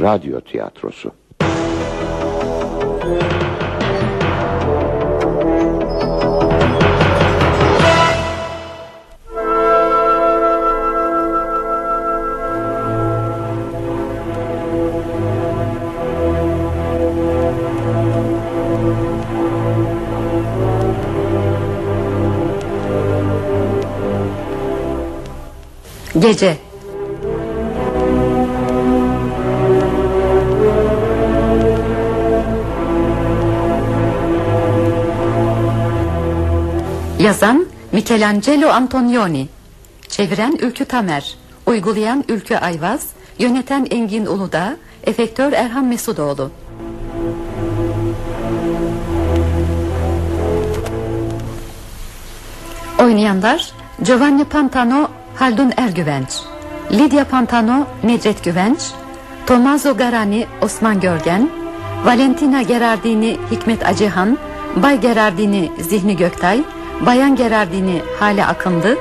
radyo tiyatrosu. Gece Yazan Michelangelo Antonioni. Çeviren Ülkü Tamer. Uygulayan Ülkü Ayvaz. Yöneten Engin Uludağ Efektör Erhan Mesudoğlu. Oynayanlar Giovanni Pantano Haldun Ergüvenç. Lidya Pantano Necdet Güvenç. Tommaso Garani Osman Görgen. Valentina Gerardini Hikmet Acıhan Bay Gerardini Zihni Göktay Bayan Gerardini Hale Akınlı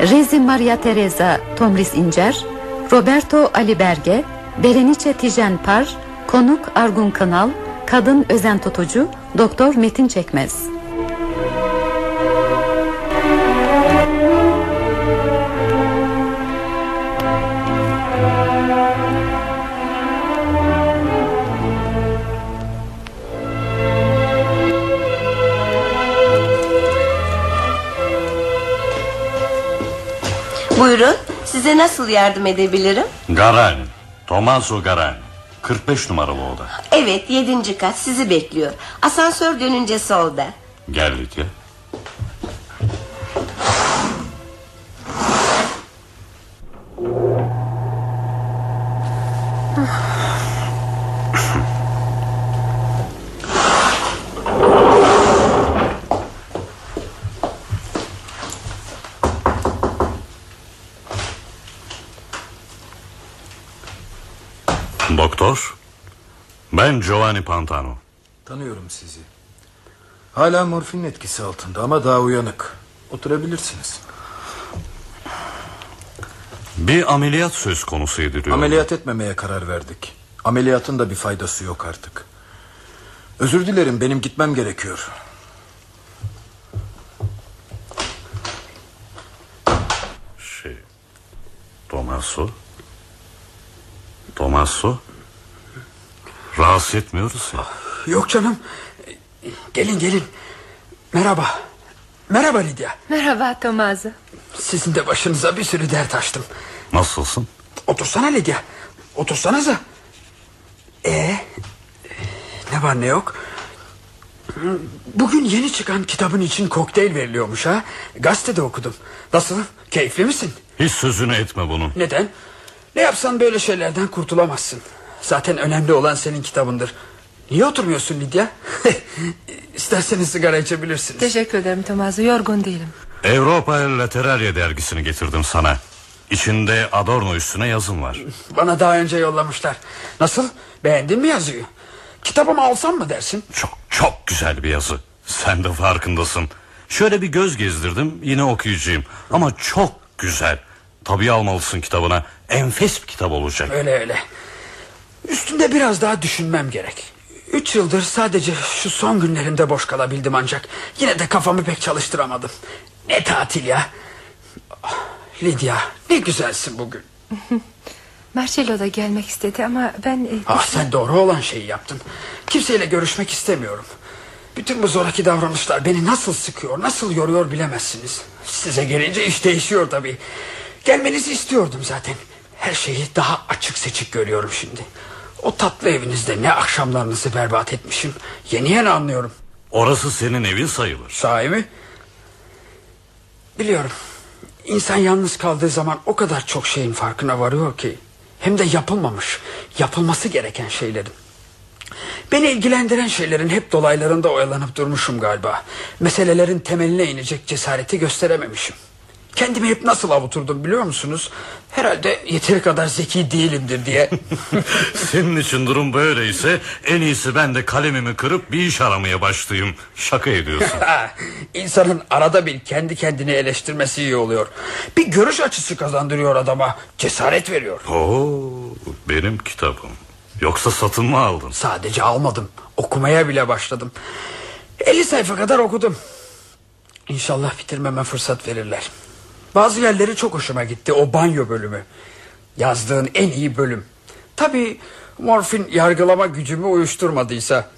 Rezi Maria Teresa Tomris İncer Roberto Ali Berge Berenice Tijen Par Konuk Argun Kanal Kadın Özen Tutucu Doktor Metin Çekmez Buyurun size nasıl yardım edebilirim? Garan Tomaso Garan. 45 numaralı oda. Evet yedinci kat sizi bekliyor. Asansör dönünce solda. Gel Lidya Doktor Ben Giovanni Pantano Tanıyorum sizi. Hala morfin etkisi altında ama daha uyanık. Oturabilirsiniz. Bir ameliyat söz konusu ediliyor Ameliyat etmemeye karar verdik. Ameliyatın da bir faydası yok artık. Özür dilerim benim gitmem gerekiyor. Şey Tomaso Tomaso Rahatsız etmiyoruz ya Yok canım. Gelin gelin. Merhaba. Merhaba Lidya. Merhaba Tommaso. Sizin de başınıza bir sürü dert açtım. Nasılsın? Otursana Lidya. Otursanıza. Ee, ne var ne yok? Bugün yeni çıkan kitabın için kokteyl veriliyormuş ha. Gazetede okudum. Nasıl? Keyifli misin? Hiç sözünü etme bunun Neden? Ne yapsan böyle şeylerden kurtulamazsın. Zaten önemli olan senin kitabındır. Niye oturmuyorsun Lidya? İsterseniz sigara içebilirsiniz. Teşekkür ederim Tommaso. Yorgun değilim. Avropa Letteraria dergisini getirdim sana İçinde Adorno üstüne yazım var Bana daha önce yollamışlar. Nasıl? Beğendin mi yazıyı? Kitabımı alsam mı dersin? Çok çok güzel bir yazı Sen de farkındasın Şöyle bir göz gezdirdim yine okuyacağım Ama çok güzel Tabii almalısın kitabına Enfes bir kitap olacak Öyle öyle. Üstünde biraz daha düşünmem gerek. Üç yıldır sadece şu son günlerimde boş kalabildim ancak. Yine de kafamı pek çalıştıramadım. Ne tatil ya. Ah, Lidya ne güzelsin bugün. Marcello da gelmek istedi ama ben... e, Ah sen doğru olan şeyi yaptın. Kimseyle görüşmek istemiyorum. Bütün bu zoraki davranışlar beni nasıl sıkıyor, nasıl yoruyor bilemezsiniz. Size gelince iş değişiyor tabii. Gelmenizi istiyordum zaten. Her şeyi daha açık seçik görüyorum şimdi. O tatlı evinizde ne akşamlarınızı berbat etmişim. Yeni yeni anlıyorum. Orası senin evin sayılır Sahi mi? Biliyorum. İnsan yalnız kaldığı zaman o kadar çok şeyin farkına varıyor ki. Hem de yapılmamış, yapılması gereken şeylerin. Beni ilgilendiren şeylerin hep dolaylarında oyalanıp durmuşum galiba. Meselelerin temeline inecek cesareti gösterememişim. Kendimi hep nasıl avuturdum biliyor musunuz? Herhalde yeteri kadar zeki değilimdir diye. Senin için durum böyleyse en iyisi ben de kalemimi kırıp bir iş aramaya başlayayım. Şaka ediyorsun. İnsanın arada bir kendi kendini eleştirmesi iyi oluyor. Bir görüş açısı kazandırıyor adama. Cesaret veriyor. Oo, benim kitabım. Yoksa satın mı aldın? Sadece almadım. Okumaya bile başladım. 50 sayfa kadar okudum. İnşallah bitirmeme fırsat verirler. Bazı yerleri çok hoşuma gitti. O banyo bölümü. Yazdığın en iyi bölüm. Tabii morfin yargılama gücümü uyuşturmadıysa.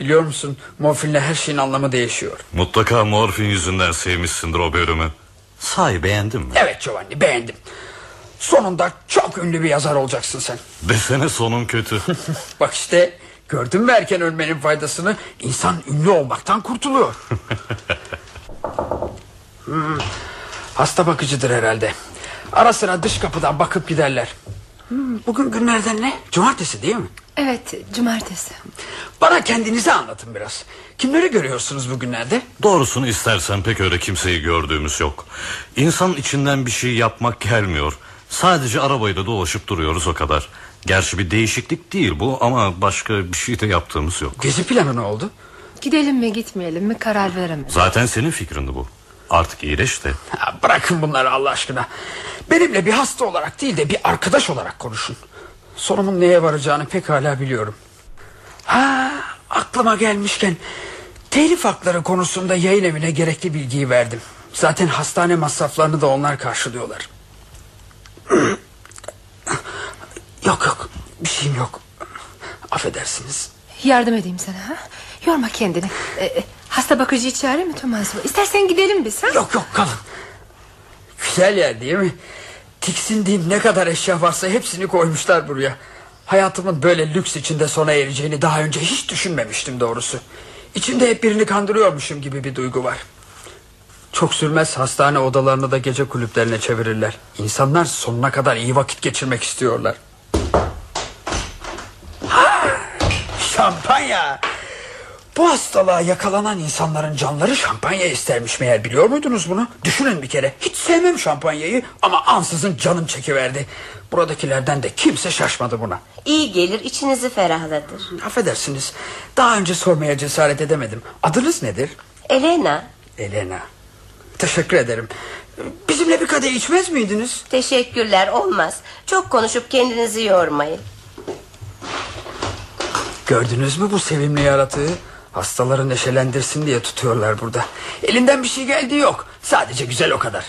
Biliyor musun morfinle her şeyin anlamı değişiyor. Mutlaka morfin yüzünden sevmişsindir o bölümü. Sahi beğendin mi? Evet Giovanni beğendim. Sonunda çok ünlü bir yazar olacaksın sen. Desene sonun kötü. Bak işte gördün mü erken ölmenin faydasını? İnsan ünlü olmaktan kurtuluyor. Hmm, hasta bakıcıdır herhalde. Ara sıra dış kapıdan bakıp giderler. Hmm, bugün günlerden ne? Cumartesi değil mi? Evet cumartesi. Bana kendinizi anlatın biraz. Kimleri görüyorsunuz bugünlerde? Doğrusunu istersen pek öyle kimseyi gördüğümüz yok. İnsan içinden bir şey yapmak gelmiyor. Sadece arabayla dolaşıp duruyoruz o kadar. Gerçi bir değişiklik değil bu ama başka bir şey de yaptığımız yok. Gezi planı ne oldu? Gidelim mi gitmeyelim mi karar veremedim. Zaten senin fikrindi bu. Artık iyileş de. Ha, bırakın bunları Allah aşkına. Benimle bir hasta olarak değil de bir arkadaş olarak konuşun. Sonumun neye varacağını pekala biliyorum. Ha, aklıma gelmişken telif hakları konusunda yayın evine gerekli bilgiyi verdim. Zaten hastane masraflarını da onlar karşılıyorlar. yok yok bir şeyim yok. Affedersiniz. Yardım edeyim sana ha? Yorma kendini. Ee, hasta bakıcıyı çağırayım mı Tomazo? İstersen gidelim biz ha? Yok yok kalın. Güzel yer değil mi? Tiksindiğim ne kadar eşya varsa hepsini koymuşlar buraya. Hayatımın böyle lüks içinde sona ereceğini daha önce hiç düşünmemiştim doğrusu. İçimde hep birini kandırıyormuşum gibi bir duygu var. Çok sürmez hastane odalarını da gece kulüplerine çevirirler. İnsanlar sonuna kadar iyi vakit geçirmek istiyorlar. Ha, şampanya. Bu hastalığa yakalanan insanların canları şampanya istermiş meğer biliyor muydunuz bunu? Düşünün bir kere hiç sevmem şampanyayı ama ansızın canım çekiverdi. Buradakilerden de kimse şaşmadı buna. İyi gelir içinizi ferahlatır. Affedersiniz daha önce sormaya cesaret edemedim. Adınız nedir? Elena Elena. Teşekkür ederim. Bizimle bir kadeh içmez miydiniz? teşekkürler olmaz. Çok konuşup kendinizi yormayın. Gördünüz mü bu sevimli yaratığı? Hastaları neşelendirsin diye tutuyorlar burada. Elinden bir şey geldi yok. Sadece güzel o kadar.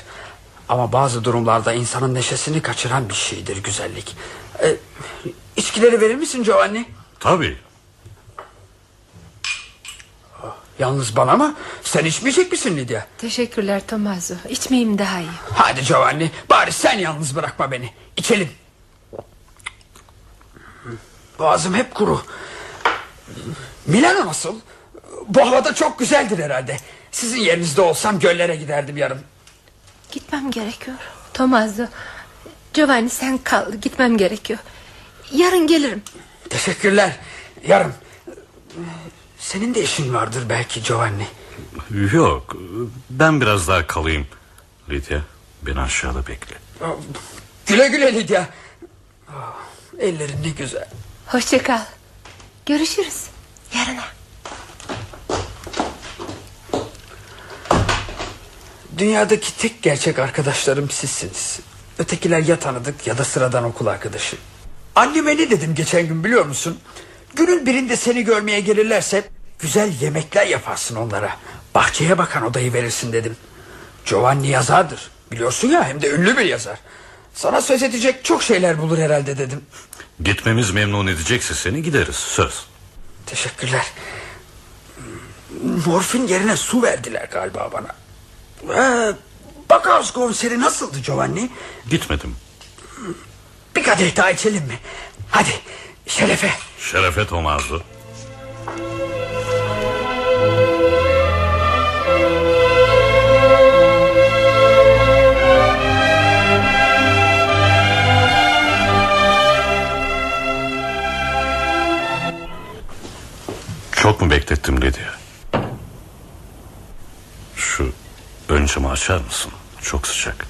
Ama bazı durumlarda insanın neşesini kaçıran bir şeydir güzellik. Ee, içkileri verir misin Giovanni? Tabii. Yalnız bana mı? Sen içmeyecek misin Lydia? Teşekkürler Tomazo. İçmeyeyim daha iyi. Hadi Giovanni bari sen yalnız bırakma beni. İçelim. Boğazım hep kuru. Milano nasıl? Bu havada çok güzeldir herhalde. Sizin yerinizde olsam göllere giderdim yarın. Gitmem gerekiyor. Tomazo. Giovanni sen kal. Gitmem gerekiyor. Yarın gelirim. Teşekkürler. Yarın. Senin de işin vardır belki Giovanni. Yok ben biraz daha kalayım. Lidya beni aşağıda bekle. Güle güle Lydia. Ah, Ellerin ne güzel. Hoşça kal. Görüşürüz. Yarına. Dünyadaki tek gerçek arkadaşlarım sizsiniz. Ötekiler ya tanıdık ya da sıradan okul arkadaşı. Anneme ne dedim geçen gün biliyor musun? Günün birinde seni görmeye gelirlerse güzel yemekler yaparsın onlara. Bahçeye bakan odayı verirsin dedim. Giovanni yazardır. Biliyorsun ya hem de ünlü bir yazar. Sana söz edecek çok şeyler bulur herhalde dedim. Gitmemiz memnun edecekse seni gideriz söz. Teşekkürler. Morfin yerine su verdiler galiba bana. Ee, Bakaos konseri nasıldı Giovanni? Gitmedim. Bir kadeh daha içelim mi? Hadi şerefe. Şerefe Tomazlı. Çok mu beklettim Lidya? Şu ön camı açar mısın? Çok sıcak.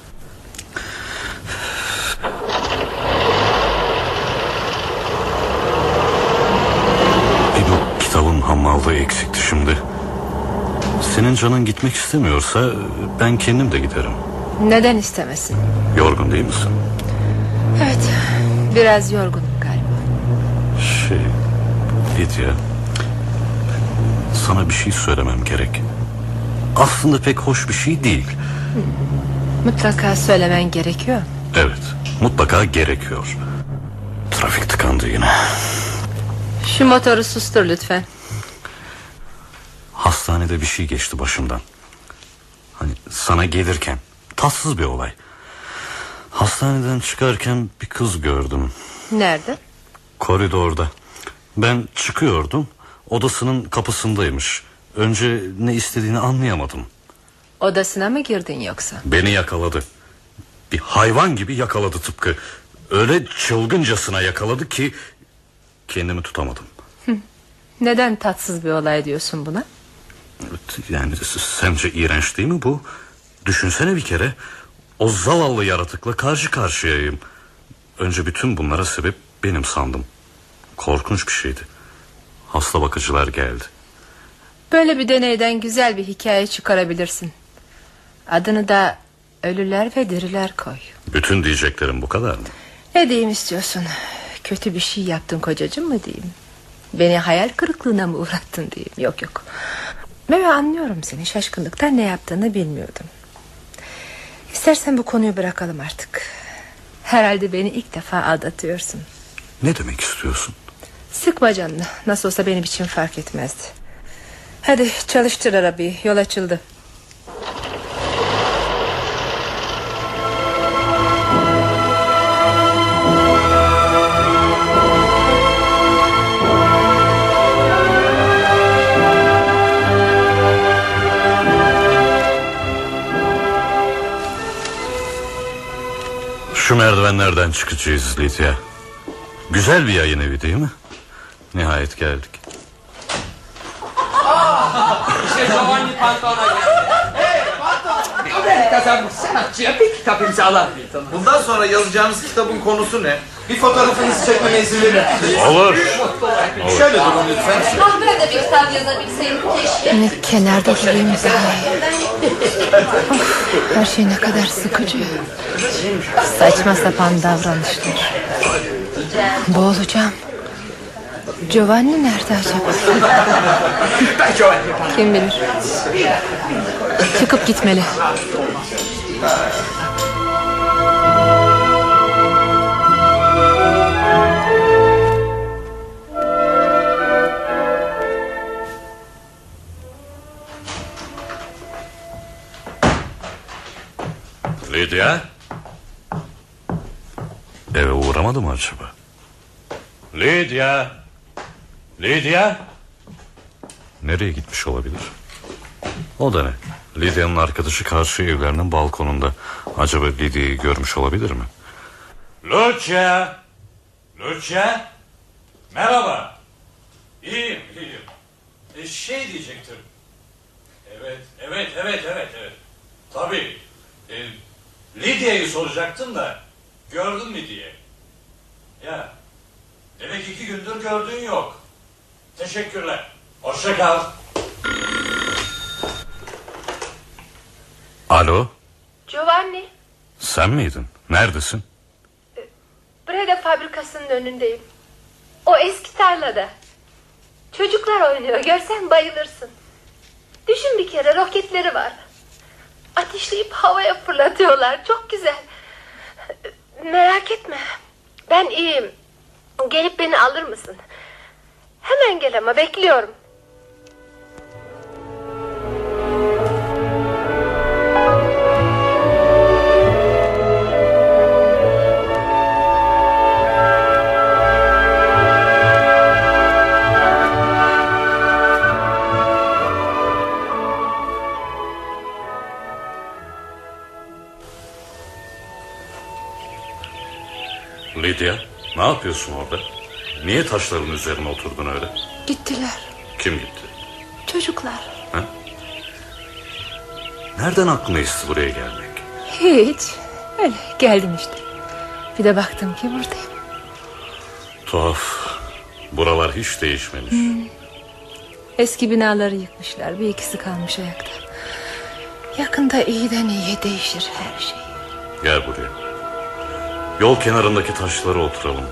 Bir bu kitabın hamallığı eksikti şimdi. Senin canın gitmek istemiyorsa ben kendim de giderim. Neden istemesin? Yorgun değil misin? Evet biraz yorgunum galiba Şey, Lidya, sana bir şey söylemem gerek. Aslında pek hoş bir şey değil. Mutlaka söylemen gerekiyor Evet, mutlaka gerekiyor. Trafik tıkandı yine. Şu motoru sustur lütfen Hastanede bir şey geçti başımdan. Hani sana gelirken tatsız bir olay. Hastaneden çıkarken bir kız gördüm. Nerede? Koridorda. Ben çıkıyordum. Odasının kapısındaymış. Önce ne istediğini anlayamadım. Odasına mı girdin yoksa? Beni yakaladı. Bir hayvan gibi yakaladı tıpkı. Öyle çılgıncasına yakaladı ki kendimi tutamadım. Neden tatsız bir olay diyorsun buna? Evet, Yani sence iğrenç değil mi bu? Düşünsene bir kere o zavallı yaratıkla karşı karşıyayım. Önce bütün bunlara sebep benim sandım. Korkunç bir şeydi. Hasta bakıcılar geldi. Böyle bir deneyden güzel bir hikaye çıkarabilirsin. Adını da ölüler ve diriler koy. Bütün diyeceklerim bu kadar mı? Ne diyeyim istiyorsun? Kötü bir şey yaptın kocacığım mı diyeyim? Beni hayal kırıklığına mı uğrattın diyeyim? Yok yok. Ben anlıyorum seni. Şaşkınlıktan ne yaptığını bilmiyordum. İstersen bu konuyu bırakalım artık. Herhalde beni ilk defa aldatıyorsun. Ne demek istiyorsun? Sıkma canını Nasıl olsa benim için fark etmezdi Hadi çalıştır arabayı Yol açıldı Şu merdivenlerden çıkacağız Lidya. Güzel bir yayın evi değil mi? Nihayet geldik. İşte Giovanni Pantona geldi. Nobel kazanmış sanatçıya bir kitap imzalar. Bundan sonra yazacağınız kitabın konusu ne? Bir fotoğrafınızı çekmeme izin verin. Olur. Şöyle durun lütfen. Ah böyle bir kitap yazabilseydim keşke. Ne kenarda durayım daha iyi. Of, her şey ne kadar sıkıcı. Saçma sapan davranışlar. Boğulacağım. Giovanni nerede acaba? Kim bilir. Çıkıp gitmeli. Lidya? Eve uğramadı mı acaba? Lidya? Lidya? Nereye gitmiş olabilir? O da ne? Lidya'nın arkadaşı karşı evlerinin balkonunda. Acaba Lidya'yı görmüş olabilir mi? Lucia! Lucia! Merhaba. İyiyim, iyiyim. E, şey diyecektim. Evet, evet, evet, evet, evet. Tabii. E, Lidya'yı soracaktım da gördün mü diye. Ya. Demek iki gündür gördüğün yok. Teşekkürler. Hoşça kal. Alo, Giovanni, sen miydin? Neredesin? Breda fabrikasının önündeyim. O eski tarlada. Çocuklar oynuyor. Görsen bayılırsın. Düşün bir kere roketleri var. Ateşleyip havaya fırlatıyorlar. Çok güzel. Merak etme. Ben iyiyim. Gelip beni alır mısın? Hemen gel ama bekliyorum. Lidya, ne yapıyorsun orada? Niye taşların üzerine oturdun öyle? Gittiler. Kim gitti? Çocuklar. Nereden aklına esti buraya gelmek? Hiç. Öyle geldim işte. Bir de baktım ki buradayım. Tuhaf. Buralar hiç değişmemiş. Eski binaları yıkmışlar. Bir ikisi kalmış ayakta. Yakında iyiden iyiye değişir her şey. Gel buraya. Yol kenarındaki taşlara oturalım.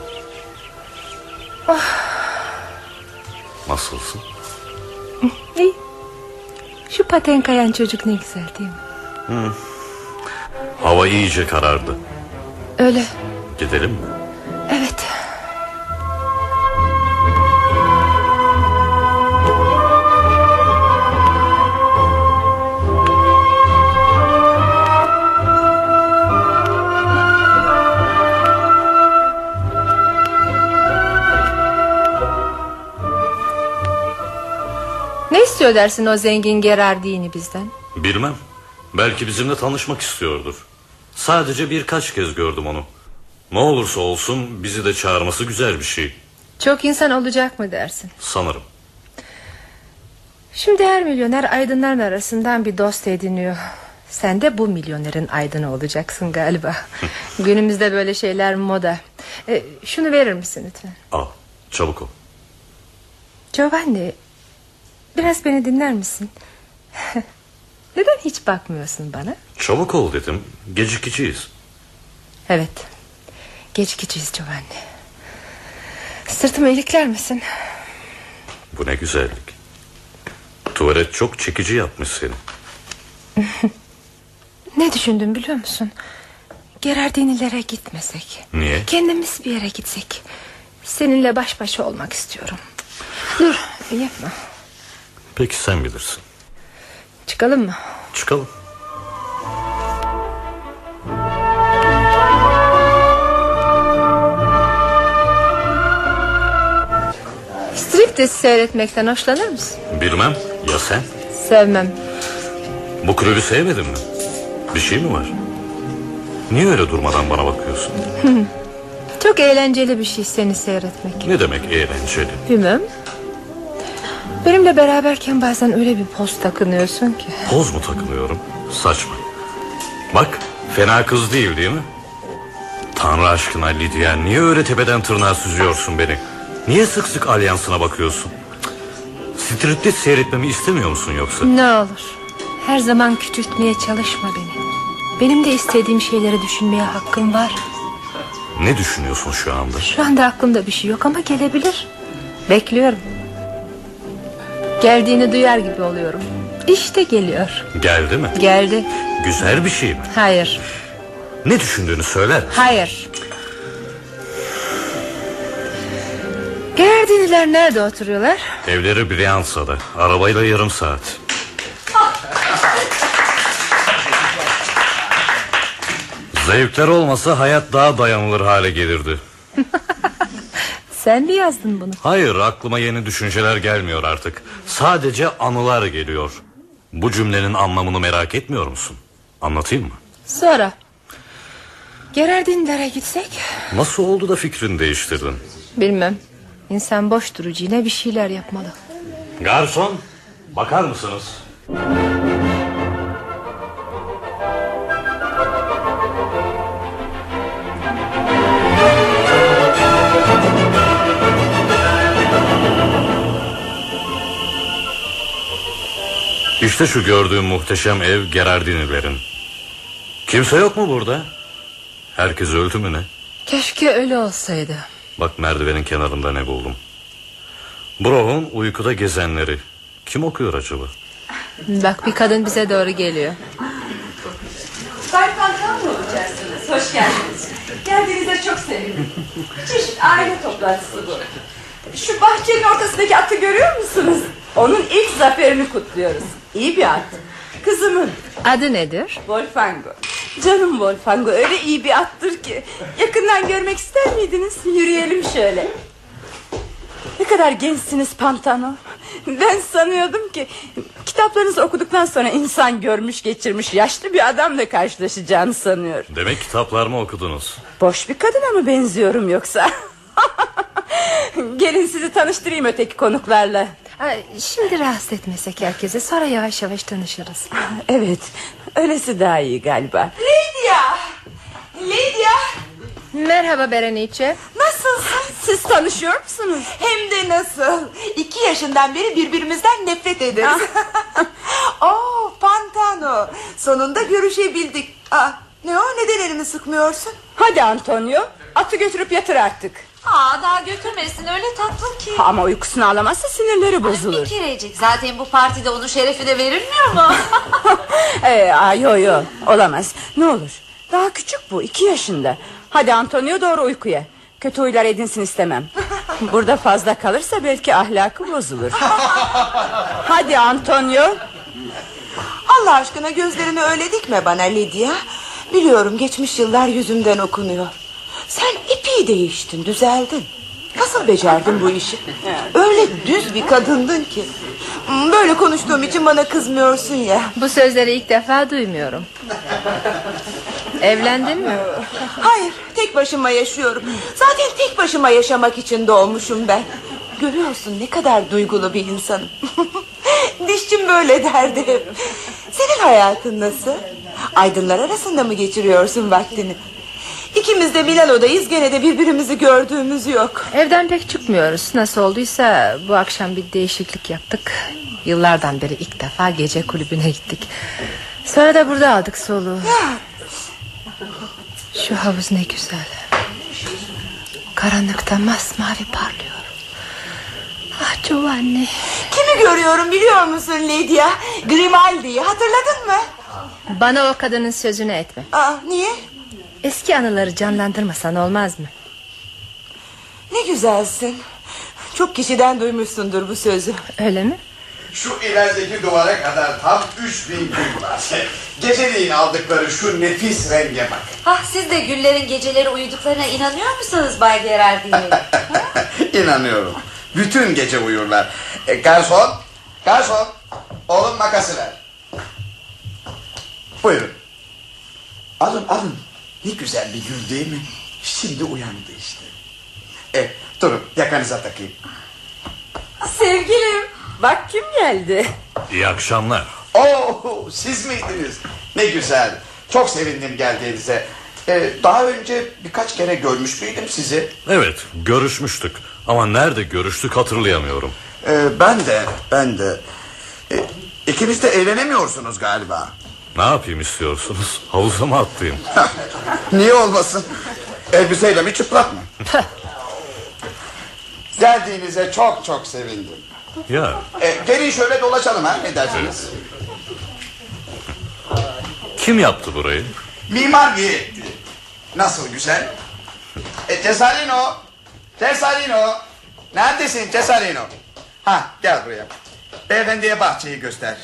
Nasılsın? İyi. Şu paten kayan çocuk ne güzel değil mi? Hava iyice karardı. Öyle. Gidelim mi? Ne istiyor dersin o zengin Gerardini bizden? Bilmem. Belki bizimle tanışmak istiyordur. Sadece birkaç kez gördüm onu. Ne olursa olsun bizi de çağırması güzel bir şey. Çok insan olacak mı dersin? Sanırım. Şimdi her milyoner aydınların arasından bir dost ediniyor. Sen de bu milyonerin aydını olacaksın galiba. Günümüzde böyle şeyler moda. E, şunu verir misin lütfen? Al. Çabuk ol. Giovanni, biraz beni dinler misin? Neden hiç bakmıyorsun bana? Çabuk ol dedim. Gecikeceğiz. Evet, gecikeceğiz Giovanni. Sırtımı ilikler misin? Bu ne güzellik. Tuvalet çok çekici yapmış seni. Ne düşündüm biliyor musun? Gerardinilere gitmesek. Niye? Kendimiz bir yere gitsek. Seninle baş başa olmak istiyorum. Dur yapma. Peki sen bilirsin. Çıkalım mı? Çıkalım. Striptease seyretmekten hoşlanır mısın? Bilmem. Ya sen? Sevmem. Bu kulübü sevmedin mi? Bir şey mi var? Niye öyle durmadan bana bakıyorsun? Çok eğlenceli bir şey seni seyretmek. Ne demek eğlenceli? Bilmem. Benimle beraberken bazen öyle bir poz takınıyorsun ki. Poz mu takılıyorum? Saçma. Bak fena kız değil değil mi? Tanrı aşkına Lidya niye öyle tepeden tırnağa süzüyorsun beni? Niye sık sık alyansına bakıyorsun? Striptease seyretmemi istemiyor musun yoksa? Ne olur. Her zaman küçültmeye çalışma beni. Benim de istediğim şeyleri düşünmeye hakkım var. Ne düşünüyorsun şu anda? Şu anda aklımda bir şey yok ama gelebilir. Bekliyorum. Geldiğini duyar gibi oluyorum. İşte geliyor. Geldi mi? Geldi. Güzel bir şey mi? Hayır. Ne düşündüğünü söyler. Hayır. Gerardiniler nerede oturuyorlar? Evleri Brianza'da. Arabayla yarım saat. Zevkler olmasa hayat daha dayanılır hale gelirdi. Sen mi yazdın bunu? Hayır aklıma yeni düşünceler gelmiyor artık. Sadece anılar geliyor. Bu cümlenin anlamını merak etmiyor musun? Anlatayım mı? Sonra. Gerardinlere gitsek? Nasıl oldu da fikrini değiştirdin? Bilmem. İnsan boş durucuyla bir şeyler yapmalı. Garson bakar mısınız? İşte şu gördüğüm muhteşem ev Gerardinilerin. Kimse yok mu burada? Herkes öldü mü ne? Keşke öyle olsaydı. Bak merdivenin kenarında ne buldum. Broh'un uykuda gezenleri. Kim okuyor acaba? Bak bir kadın bize doğru geliyor. Bay Pantan mı olacaksınız? Hoş geldiniz. Geldiğinize çok sevindim. Çeşit aile toplantısı bu. Şu bahçenin ortasındaki atı görüyor musunuz? Onun ilk zaferini kutluyoruz. İyi bir at. Kızımın Adı nedir? Wolfango. Canım Wolfango öyle iyi bir attır ki. Yakından görmek ister miydiniz? Yürüyelim şöyle. Ne kadar gençsiniz Pantano. Ben sanıyordum ki kitaplarınızı okuduktan sonra insan görmüş geçirmiş yaşlı bir adamla karşılaşacağını sanıyorum. Demek kitaplarımı okudunuz. Boş bir kadına mı benziyorum yoksa? Gelin sizi tanıştırayım öteki konuklarla. Şimdi rahatsız etmesek herkese sonra yavaş yavaş tanışırız. Evet öylesi daha iyi galiba. Lydia! Lydia! Merhaba Berenice. Nasılsın? Siz tanışıyor musunuz? Hem de nasıl? İki yaşından beri birbirimizden nefret ederiz. Oo, Pantano. Sonunda görüşebildik. Aa, ne o? Neden elimi sıkmıyorsun? Hadi Antonio. Atı götürüp yatır artık. Aa daha götürmesin öyle tatlı ki. Ama uykusunu alamazsa sinirleri bozulur. Bir kerecik zaten bu partide onun şerefine verilmiyor mu? ee, aa, yo yo olamaz. Ne olur. Daha küçük bu iki yaşında. Hadi Antonio doğru uykuya. Kötü huylar edinsin istemem. Burada fazla kalırsa belki ahlakı bozulur. Hadi Antonio. Allah aşkına gözlerini öyle dikme bana Lydia. Biliyorum geçmiş yıllar yüzümden okunuyor. Sen epey değiştin, düzeldin. Nasıl becerdin bu işi? Öyle düz bir kadındın ki. Böyle konuştuğum için bana kızmıyorsun ya. Bu sözleri ilk defa duymuyorum. Evlendin mi? Hayır, tek başıma yaşıyorum. Zaten tek başıma yaşamak için doğmuşum ben. Görüyorsun ne kadar duygulu bir insanım. Dişçim böyle derdi hep. Senin hayatın nasıl? Aydınlar arasında mı geçiriyorsun vaktini? İkimiz de Milano'dayız gene de birbirimizi gördüğümüz yok. Evden pek çıkmıyoruz. Nasıl olduysa bu akşam bir değişiklik yaptık. Yıllardan beri ilk defa gece kulübüne gittik. Sonra da burada aldık soluğu. Şu havuz ne güzel. Karanlıkta masmavi parlıyor. Ah Giovanni. Kimi görüyorum biliyor musun Lydia? Grimaldi'yi hatırladın mı? Bana o kadının sözünü etme. Aa, niye? Eski anıları canlandırmasan olmaz mı? Ne güzelsin. Çok kişiden duymuşsundur bu sözü. Öyle mi? Şu ilerideki duvara kadar tam 3000 gül var. Geceliğin aldıkları şu nefis renge bak. ah siz de güllerin geceleri uyuduklarına inanıyor musunuz Bay Gerardini? İnanıyorum. Bütün gece uyurlar. E, garson, garson. Oğlum makası ver. Buyurun. Alın alın. Ne güzel bir gül değil mi? Şimdi uyandı işte. E, durun yakanıza takayım. Sevgilim bak kim geldi. İyi akşamlar. Oo, siz miydiniz? Ne güzel. Çok sevindim geldiğinize. E, daha önce birkaç kere görmüş müydüm sizi? Evet görüşmüştük. Ama nerede görüştük hatırlayamıyorum. E, ben de, ben de. E, ikiniz de eğlenemiyorsunuz galiba. Ne yapayım istiyorsunuz? Havuza mı atlayayım? Niye olmasın? Elbiseyle mi çıplak mı? Geldiğinize çok çok sevindim. Ya E, gelin şöyle dolaşalım ha ne dersiniz? kim yaptı burayı? Mimar bir etti. Nasıl güzel? E, Cesarino. Cesarino. Neredesin Cesarino? Ha gel buraya. Beyefendiye bahçeyi göster.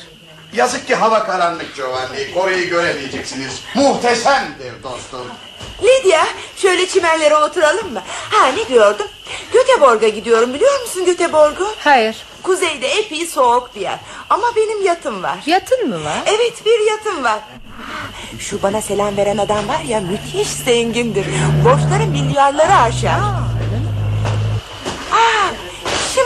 Yazık ki hava karanlık Giovanni. Kore'yi göremeyeceksiniz. Muhteşemdir dostum. Lydia şöyle çimenlere oturalım mı? Ha ne diyordum? Göteborg'a gidiyorum biliyor musun Göteborg'u? Hayır. Kuzeyde epey soğuk bir yer. Ama benim yatım var. Yatın mı var? Evet bir yatım var. Şu bana selam veren adam var ya müthiş zengindir. Borçları milyarları aşar. Aa,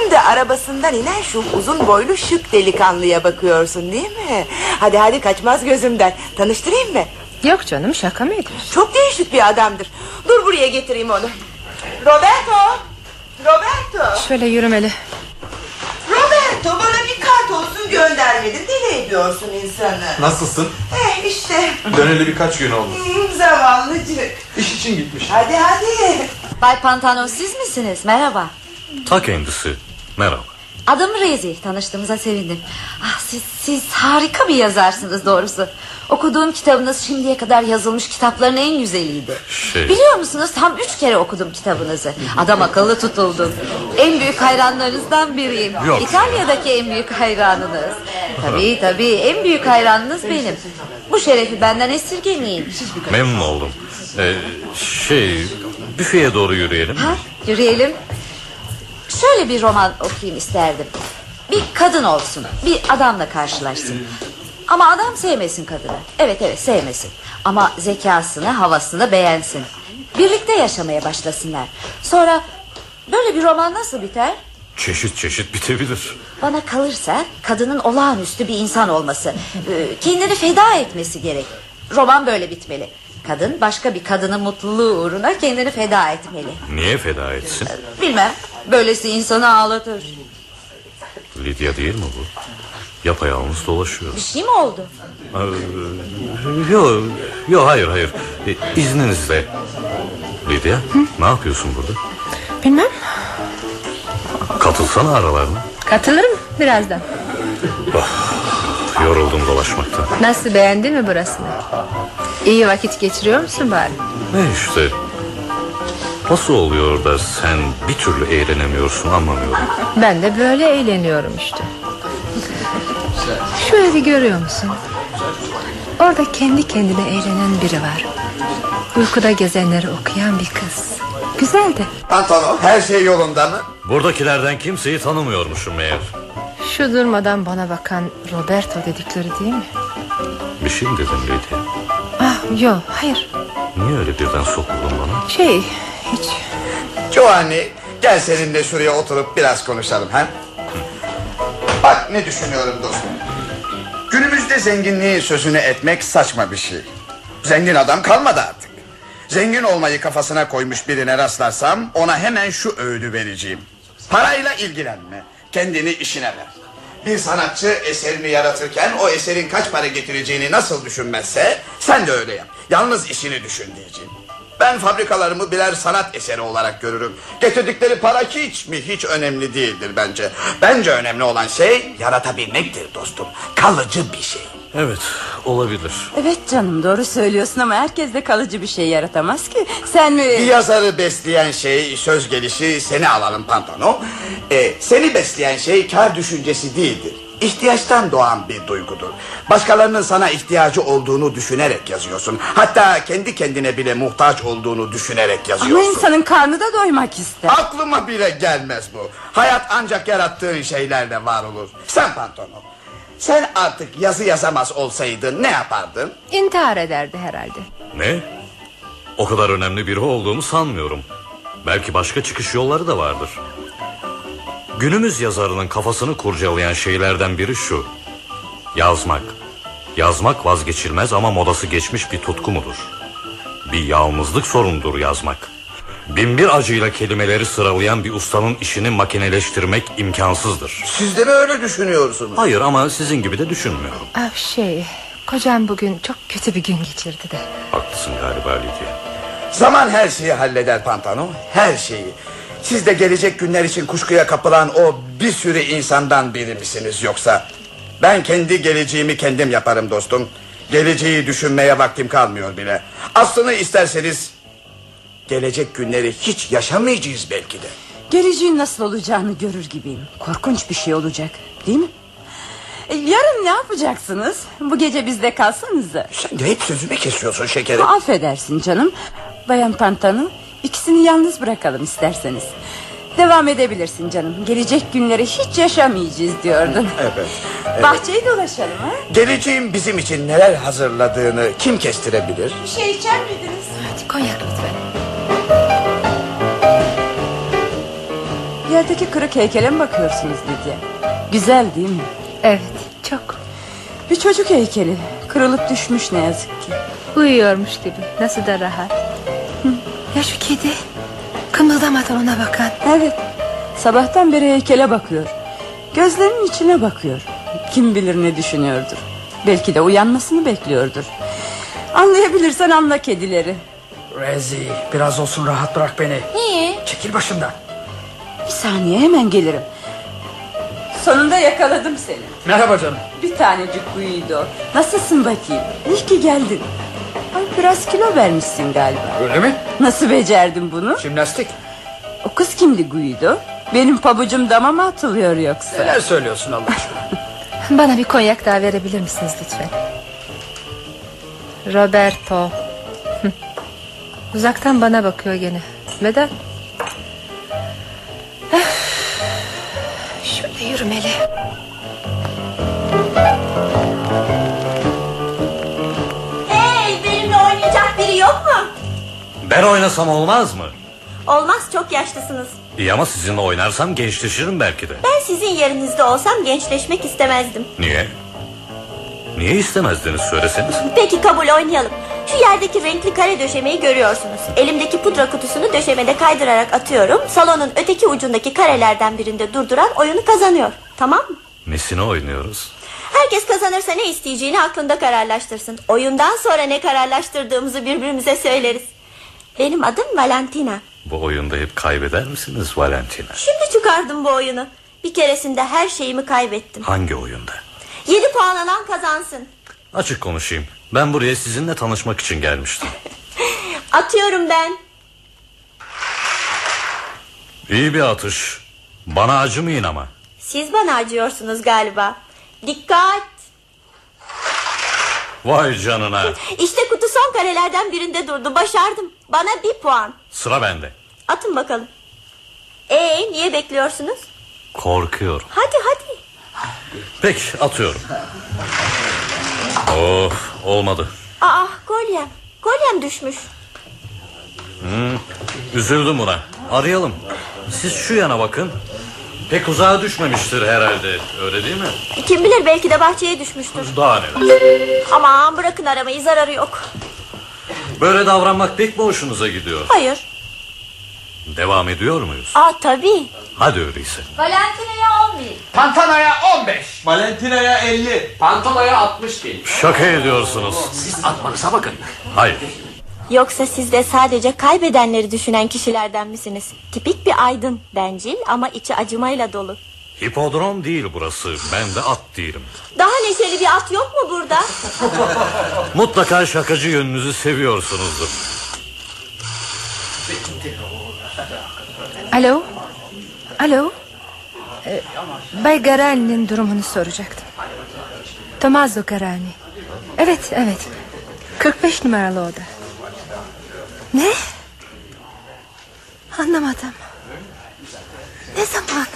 şimdi arabasından inen şu uzun boylu şık delikanlıya bakıyorsun değil mi? Hadi hadi kaçmaz gözümden. Tanıştırayım mı? Yok canım şaka mı ediyorsun? Çok değişik bir adamdır. Dur buraya getireyim onu. Roberto! Roberto! Şöyle yürümeli. Roberto bana bir kart olsun göndermedin. Deli ediyorsun insanı. Nasılsın? Eh işte. Döneli birkaç gün oldu. Hmm, zavallıcık. İş için gitmiş. Hadi hadi. Bay Pantano siz misiniz? Merhaba. Ta kendisi. Merhaba. Adım Rezi. Tanıştığımıza sevindim. Ah, siz, siz harika bir yazarsınız doğrusu. Okuduğum kitabınız şimdiye kadar yazılmış kitapların en güzeliydi. Şey- Biliyor musunuz tam üç kere okudum kitabınızı. Adam akıllı tutuldum. En büyük hayranlarınızdan biriyim. Yok. İtalya'daki en büyük hayranınız. Tabii tabii en büyük hayranınız benim. Bu şerefi benden esirgemeyin. Memnun oldum. Ee, şey büfeye doğru yürüyelim. Ha, yürüyelim. Şöyle bir roman okuyayım isterdim. Bir kadın olsun. Bir adamla karşılaşsın. Ama adam sevmesin kadını. Evet evet sevmesin. Ama zekasını, havasını beğensin. Birlikte yaşamaya başlasınlar. Sonra böyle bir roman nasıl biter? Çeşit çeşit bitebilir. Bana kalırsa kadının olağanüstü bir insan olması, e, kendini feda etmesi gerek. Roman böyle bitmeli. Kadın başka bir kadının mutluluğu uğruna kendini feda etmeli. Niye feda etsin? Bilmem. Böylesi insanı ağlatır. Lidya değil mi bu? Yapayalnız dolaşıyor. Bir şey mi oldu? Yok, yok hayır hayır. E, izninizle. Lidya, ne yapıyorsun burada? Bilmem. Katılsana aralarına. Katılırım birazdan. Yoruldum dolaşmaktan. Nasıl beğendin mi burasını? İyi vakit geçiriyor musun bari? Ne işte. Nasıl oluyor da sen bir türlü eğlenemiyorsun anlamıyorum. Ben de böyle eğleniyorum işte. Şu evi görüyor musun? Orada kendi kendine eğlenen biri var. Uykuda gezenleri okuyan bir kız. Güzel de. Pantano her şey yolunda mı? Buradakilerden kimseyi tanımıyormuşum meğer. Şu durmadan bana bakan Roberto dedikleri değil mi? Bir şey mi dedin Lidya? Yok hayır. Niye öyle birden sokuldun bana? Şey hiç. Giovanni gel seninle şuraya oturup biraz konuşalım ha? Bak ne düşünüyorum dostum. Günümüzde zenginliğin sözünü etmek saçma bir şey. Zengin adam kalmadı artık. Zengin olmayı kafasına koymuş birine rastlarsam ona hemen şu öğüdü vereceğim. Parayla ilgilenme. Kendini işine ver. Bir sanatçı eserini yaratırken o eserin kaç para getireceğini nasıl düşünmezse sen de öyle yap. Yalnız işini düşün diyeceğim. Ben fabrikalarımı birer sanat eseri olarak görürüm. Getirdikleri para hiç mi hiç önemli değildir bence. Bence önemli olan şey yaratabilmektir dostum. Kalıcı bir şey. Evet olabilir. Evet canım doğru söylüyorsun ama herkes de kalıcı bir şey yaratamaz ki. Sen mi... Bir yazarı besleyen şey söz gelişi seni alalım pantano. Ee, seni besleyen şey kar düşüncesi değildir. İhtiyaçtan doğan bir duygudur. Başkalarının sana ihtiyacı olduğunu düşünerek yazıyorsun. Hatta kendi kendine bile muhtaç olduğunu düşünerek yazıyorsun. Ama insanın karnı da doymak ister. Aklıma bile gelmez bu. Hayat ancak yarattığın şeylerle var olur. Sen pantano. Sen artık yazı yazamaz olsaydın ne yapardın? İntihar ederdi herhalde. Ne? O kadar önemli biri olduğumu sanmıyorum. Belki başka çıkış yolları da vardır. Günümüz yazarının kafasını kurcalayan şeylerden biri şu. Yazmak. Yazmak vazgeçilmez ama modası geçmiş bir tutku mudur? Bir yalnızlık sorunudur yazmak. Binbir acıyla kelimeleri sıralayan bir ustanın işini makineleştirmek imkansızdır. Siz de mi öyle düşünüyorsunuz? Hayır ama sizin gibi de düşünmüyorum. Ah şey kocam bugün çok kötü bir gün geçirdi de. Haklısın galiba Lidya. Zaman her şeyi halleder pantano. Her şeyi. Siz de gelecek günler için kuşkuya kapılan o bir sürü insandan biri misiniz yoksa? Ben kendi geleceğimi kendim yaparım dostum. Geleceği düşünmeye vaktim kalmıyor bile. Aslını isterseniz gelecek günleri hiç yaşamayacağız belki de. Geleceğin nasıl olacağını görür gibiyim. Korkunç bir şey olacak değil mi? E, yarın ne yapacaksınız? Bu gece bizde kalsanıza. Sen de hep sözümü kesiyorsun şekerim. Affedersin canım. Bayan Pantano ikisini yalnız bırakalım isterseniz. Devam edebilirsin canım. Gelecek günleri hiç yaşamayacağız diyordun. Evet. evet. Bahçeyi dolaşalım ha? Geleceğin bizim için neler hazırladığını kim kestirebilir? Bir şey içer miydiniz? Hadi konyak lütfen. Yerdeki kırık heykele mi bakıyorsunuz Lidya? Güzel değil mi? Evet çok. Bir çocuk heykeli. Kırılıp düşmüş ne yazık ki. Uyuyormuş gibi. Nasıl da rahat. Hı. Ya şu kedi? Kımıldamadan ona bakan. Evet. Sabahtan beri heykele bakıyor. Gözlerinin içine bakıyor. Kim bilir ne düşünüyordur. Belki de uyanmasını bekliyordur. Anlayabilirsen anla kedileri. Rezi biraz olsun rahat bırak beni. Niye? Çekil başımdan. Bir saniye hemen gelirim. Sonunda yakaladım seni. Merhaba canım. Bir tanecik Guido. Nasılsın bakayım? İyi ki geldin. Ay biraz kilo vermişsin galiba. Öyle mi? Nasıl becerdin bunu? Jimnastik. O kız kimdi Guido? Benim pabucum dama mı atılıyor yoksa? Neler söylüyorsun Allah aşkına? Bana bir konyak daha verebilir misiniz lütfen? Roberto. Uzaktan bana bakıyor gene. Neden? Yürümeli. Hey benimle oynayacak biri yok mu? Ben oynasam olmaz mı? Olmaz çok yaşlısınız. İyi ama sizinle oynarsam gençleşirim belki de. Ben sizin yerinizde olsam gençleşmek istemezdim. Niye? Niye istemezdiniz söyleseniz? Peki kabul oynayalım. Şu yerdeki renkli kare döşemeyi görüyorsunuz. Elimdeki pudra kutusunu döşemede kaydırarak atıyorum. Salonun öteki ucundaki karelerden birinde durduran oyunu kazanıyor. Tamam mı? Nesini oynuyoruz? Herkes kazanırsa ne isteyeceğini aklında kararlaştırsın. Oyundan sonra ne kararlaştırdığımızı birbirimize söyleriz. Benim adım Valentina. Bu oyunda hep kaybeder misiniz Valentina? Şimdi çıkardım bu oyunu. Bir keresinde her şeyimi kaybettim. Hangi oyunda? Yedi puan alan kazansın. Açık konuşayım. Ben buraya sizinle tanışmak için gelmiştim. Atıyorum ben. İyi bir atış. Bana acımayın ama. Siz bana acıyorsunuz galiba. Dikkat. Vay canına. İşte kutu son karelerden birinde durdu. Başardım. Bana bir puan. Sıra bende. Atın bakalım. Ee niye bekliyorsunuz? Korkuyorum. Hadi hadi. Peki atıyorum. Of olmadı. Aa kolyem. Kolyem düşmüş. Hmm, üzüldüm buna. Arayalım. Siz şu yana bakın. Pek uzağa düşmemiştir herhalde. Öyle değil mi? Kim bilir belki de bahçeye düşmüştür. Daha neler. Aman bırakın aramayı zararı yok. Böyle davranmak pek mi hoşunuza gidiyor? Hayır. Devam ediyor muyuz? Aa tabii. Hadi öyleyse. Valentina'ya 11. Pantana'ya 15. Valentina'ya 50. Pantolaya 60 bin. Şaka ediyorsunuz. Siz atmanıza bakın. Hayır. Yoksa siz de sadece kaybedenleri düşünen kişilerden misiniz? Tipik bir aydın, bencil ama içi acımayla dolu. Hipodrom değil burası. Ben de at değilim. Daha neşeli bir at yok mu burada? Mutlaka şakacı yönünüzü seviyorsunuzdur. Alo. Alo. Ee, Bay Garani'nin durumunu soracaktım. Tommaso Garani. Evet evet. 45 numaralı oda. Ne? Anlamadım. Ne zaman?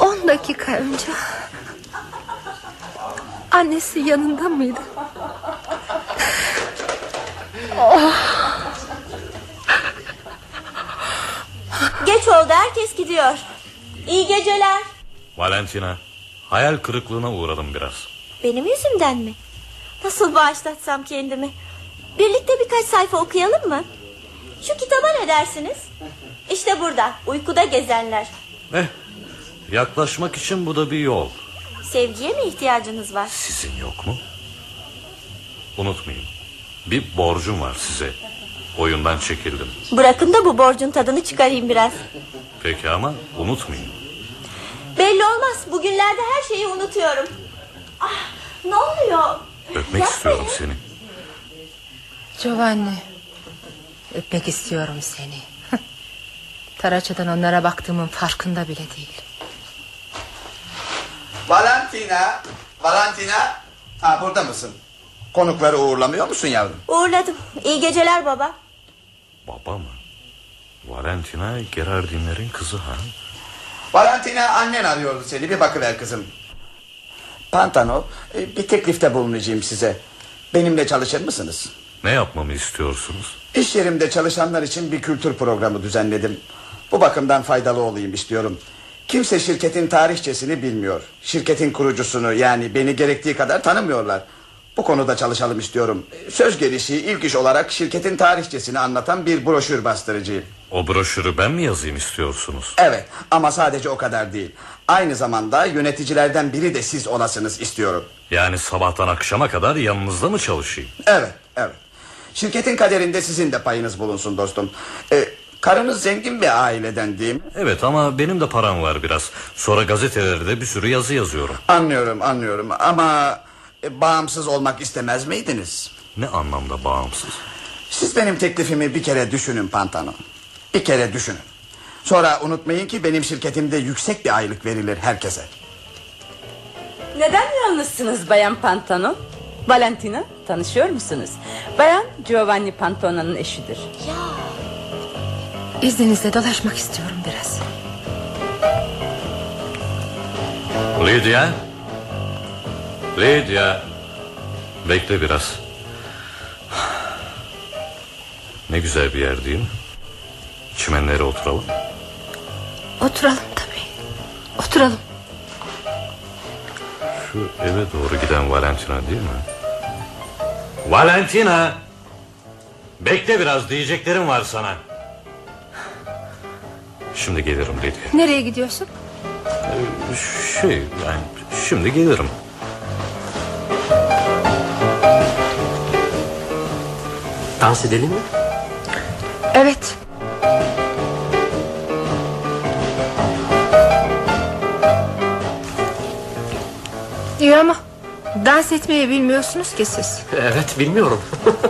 10 dakika önce. Annesi yanında mıydı? Oh. Geç oldu herkes gidiyor. İyi geceler. Valentina, hayal kırıklığına uğradım biraz. Benim yüzümden mi? Nasıl bağışlatsam kendimi? Birlikte birkaç sayfa okuyalım mı? Şu kitaba ne dersiniz? İşte burada uykuda gezenler. Eh, yaklaşmak için bu da bir yol. Sevgiye mi ihtiyacınız var? Sizin yok mu? Unutmayın. Bir borcum var size. Oyundan çekildim. Bırakın da bu borcun tadını çıkarayım biraz. Peki ama unutmayın. Belli olmaz. Bugünlerde her şeyi unutuyorum. Ah, ne oluyor? Öpmek Yapmayın. istiyorum seni. Giovanni. Öpmek istiyorum seni. Taraçadan onlara baktığımın farkında bile değil. Valentina, Valentina. Ha burada mısın? Konukları uğurlamıyor musun yavrum? Uğurladım. İyi geceler baba. Baba mı? Valentina Gerardinlerin kızı ha? Valentina annen arıyordu seni bir bakıver kızım. Pantano e, bir teklifte bulunacağım size. Benimle çalışır mısınız? Ne yapmamı istiyorsunuz? İş yerimde çalışanlar için bir kültür programı düzenledim. Bu bakımdan faydalı olayım istiyorum. Kimse şirketin tarihçesini bilmiyor. Şirketin kurucusunu yani beni gerektiği kadar tanımıyorlar. Bu konuda çalışalım istiyorum. Söz gelişi ilk iş olarak şirketin tarihçesini anlatan bir broşür bastırıcıyım. O broşürü ben mi yazayım istiyorsunuz? Evet ama sadece o kadar değil. Aynı zamanda yöneticilerden biri de siz olasınız istiyorum. Yani sabahtan akşama kadar yanınızda mı çalışayım? Evet, evet. Şirketin kaderinde sizin de payınız bulunsun dostum. Ee, karınız zengin bir aileden değil mi? Evet ama benim de param var biraz. Sonra gazetelerde bir sürü yazı yazıyorum. Anlıyorum, anlıyorum ama e, bağımsız olmak istemez miydiniz? Ne anlamda bağımsız? Siz benim teklifimi bir kere düşünün Pantano. Bir kere düşünün. Sonra unutmayın ki benim şirketimde yüksek bir aylık verilir herkese. Neden yalnızsınız Bayan Pantano? Valentina tanışıyor musunuz? Bayan Giovanni Pantano'nun eşidir. İzninizle dolaşmak istiyorum biraz. Lydia? Lydia? Bekle biraz. Ne güzel bir yer değil mi? Çimenlere oturalım. Oturalım tabii. Oturalım. Şu eve doğru giden Valentina değil mi? Valentina. Bekle biraz diyeceklerim var sana. Şimdi gelirim Lydia. Nereye gidiyorsun? Şey yani şimdi gelirim. Dans edelim mi? Evet. İyi ama dans etmeyi bilmiyorsunuz ki siz. Evet bilmiyorum.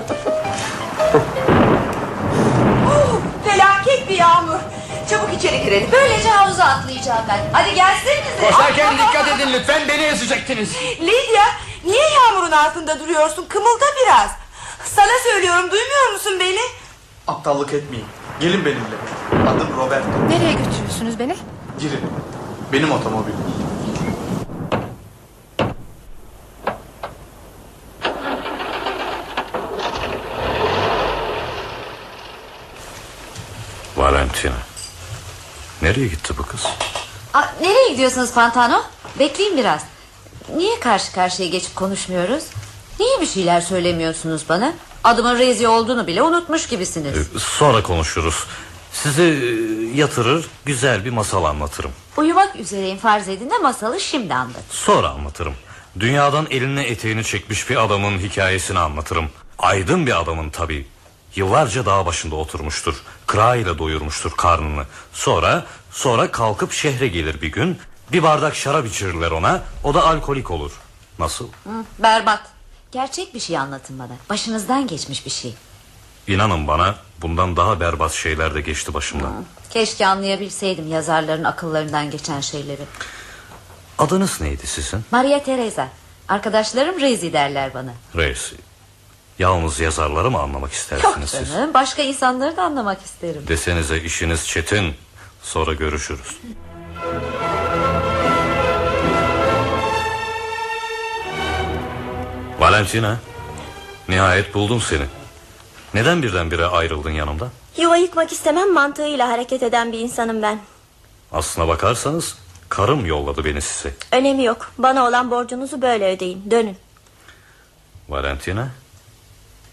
Felaket bir yağmur. Çabuk içeri girelim. Böylece havuza atlayacağım ben. Hadi gelsenize. Koşarken dikkat edin lütfen beni ezecektiniz. Lydia niye yağmurun altında duruyorsun? Kımılda biraz. Sana söylüyorum duymuyor musun beni? Aptallık etmeyin. Gelin benimle. Adım Roberto. Nereye götürüyorsunuz beni? Girin. Benim otomobilim. Valentina. Nereye gitti bu kız? Aa, nereye gidiyorsunuz Pantano? Bekleyin biraz. Niye karşı karşıya geçip konuşmuyoruz? Niye bir şeyler söylemiyorsunuz bana? Adımın Rezi olduğunu bile unutmuş gibisiniz. Ee, Sonra konuşuruz. Sizi e, yatırır güzel bir masal anlatırım. Uyumak üzereyim farz edin de masalı şimdi anlat. Sonra anlatırım. Dünyadan eline eteğini çekmiş bir adamın hikayesini anlatırım. Aydın bir adamın tabi. Yıllarca dağ başında oturmuştur. Kırağıyla doyurmuştur karnını. Sonra sonra kalkıp şehre gelir bir gün. Bir bardak şarap içirirler ona. O da alkolik olur. Nasıl? Hı, berbat. Gerçek bir şey anlatın bana. Başınızdan geçmiş bir şey. İnanın bana bundan daha berbat şeyler de geçti başımdan. Keşke anlayabilseydim yazarların akıllarından geçen şeyleri. Adınız neydi sizin? Maria Teresa. Arkadaşlarım Rezi derler bana. Reis. Yalnız yazarları mı anlamak Yok istersiniz siz? canım. Başka insanları da anlamak isterim. Desenize işiniz çetin. Sonra görüşürüz. Valentina. Nihayet buldum seni. Neden birdenbire ayrıldın yanımdan? Yuva yıkmak istemem mantığıyla hareket eden bir insanım ben. Aslına bakarsanız karım yolladı beni size. Önemi yok. Bana olan borcunuzu böyle ödeyin. Dönün. Valentina.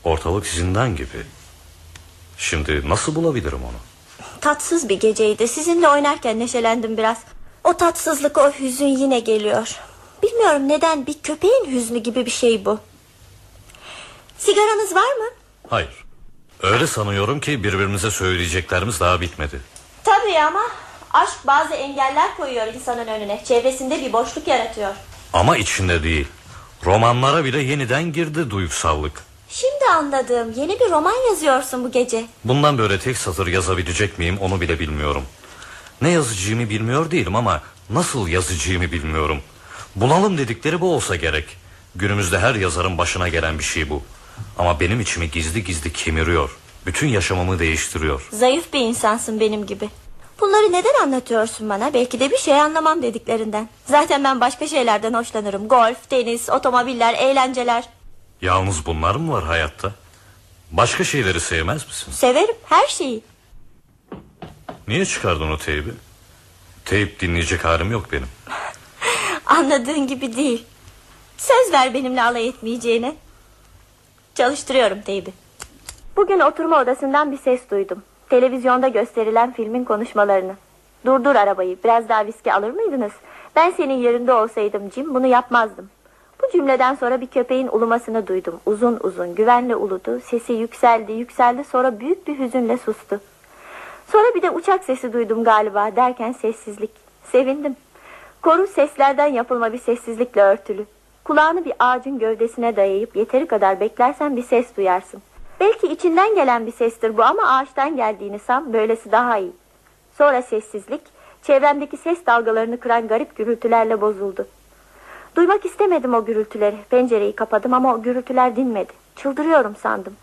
Ortalık zindan gibi. Şimdi nasıl bulabilirim onu? Tatsız bir geceydi. Sizinle oynarken neşelendim biraz. O tatsızlık, o hüzün yine geliyor. Bilmiyorum neden bir köpeğin hüznü gibi bir şey bu. Sigaranız var mı? Hayır. Öyle sanıyorum ki birbirimize söyleyeceklerimiz daha bitmedi. Tabii ama aşk bazı engeller koyuyor insanın önüne. Çevresinde bir boşluk yaratıyor. Ama içinde değil. Romanlara bile yeniden girdi duygusallık. Şimdi anladım. Yeni bir roman yazıyorsun bu gece. Bundan böyle tek satır yazabilecek miyim onu bile bilmiyorum. Ne yazacağımı bilmiyor değilim ama nasıl yazacağımı bilmiyorum. Bunalım dedikleri bu olsa gerek. Günümüzde her yazarın başına gelen bir şey bu. Ama benim içimi gizli gizli kemiriyor. Bütün yaşamımı değiştiriyor. Zayıf bir insansın benim gibi. Bunları neden anlatıyorsun bana? Belki de bir şey anlamam dediklerinden. Zaten ben başka şeylerden hoşlanırım. Golf, tenis, otomobiller, eğlenceler. Yalnız bunlar mı var hayatta? Başka şeyleri sevmez misin? Severim her şeyi. Niye çıkardın o teybi? Teyip dinleyecek halim yok benim. Anladığın gibi değil. Söz ver benimle alay etmeyeceğine. Çalıştırıyorum teybi. Bugün oturma odasından bir ses duydum. Televizyonda gösterilen filmin konuşmalarını. Durdur arabayı biraz daha viski alır mıydınız? Ben senin yerinde olsaydım Jim bunu yapmazdım. Bu cümleden sonra bir köpeğin ulumasını duydum. Uzun uzun güvenle uludu. Sesi yükseldi yükseldi sonra büyük bir hüzünle sustu. Sonra bir de uçak sesi duydum galiba derken sessizlik. Sevindim. Koru seslerden yapılma bir sessizlikle örtülü. Kulağını bir ağacın gövdesine dayayıp yeteri kadar beklersen bir ses duyarsın. Belki içinden gelen bir sestir bu ama ağaçtan geldiğini san böylesi daha iyi. Sonra sessizlik çevremdeki ses dalgalarını kıran garip gürültülerle bozuldu. Duymak istemedim o gürültüleri. Pencereyi kapadım ama o gürültüler dinmedi. Çıldırıyorum sandım.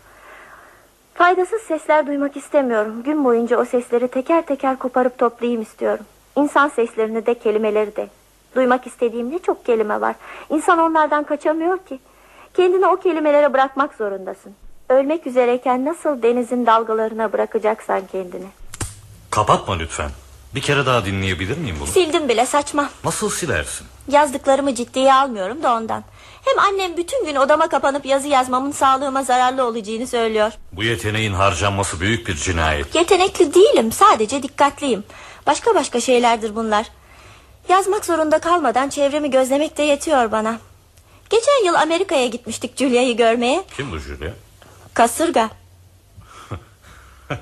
Faydasız sesler duymak istemiyorum. Gün boyunca o sesleri teker teker koparıp toplayayım istiyorum. İnsan seslerini de kelimeleri de. Duymak istediğim ne çok kelime var. İnsan onlardan kaçamıyor ki. Kendini o kelimelere bırakmak zorundasın. Ölmek üzereyken nasıl denizin dalgalarına bırakacaksan kendini. Kapatma lütfen. Bir kere daha dinleyebilir miyim bunu? Sildim bile saçma. Nasıl silersin? Yazdıklarımı ciddiye almıyorum da ondan. Hem annem bütün gün odama kapanıp yazı yazmamın sağlığıma zararlı olacağını söylüyor. Bu yeteneğin harcanması büyük bir cinayet. Yetenekli değilim sadece dikkatliyim. Başka başka şeylerdir bunlar. Yazmak zorunda kalmadan çevremi gözlemek de yetiyor bana. Geçen yıl Amerika'ya gitmiştik Julia'yı görmeye. Kim bu Julia? Kasırga.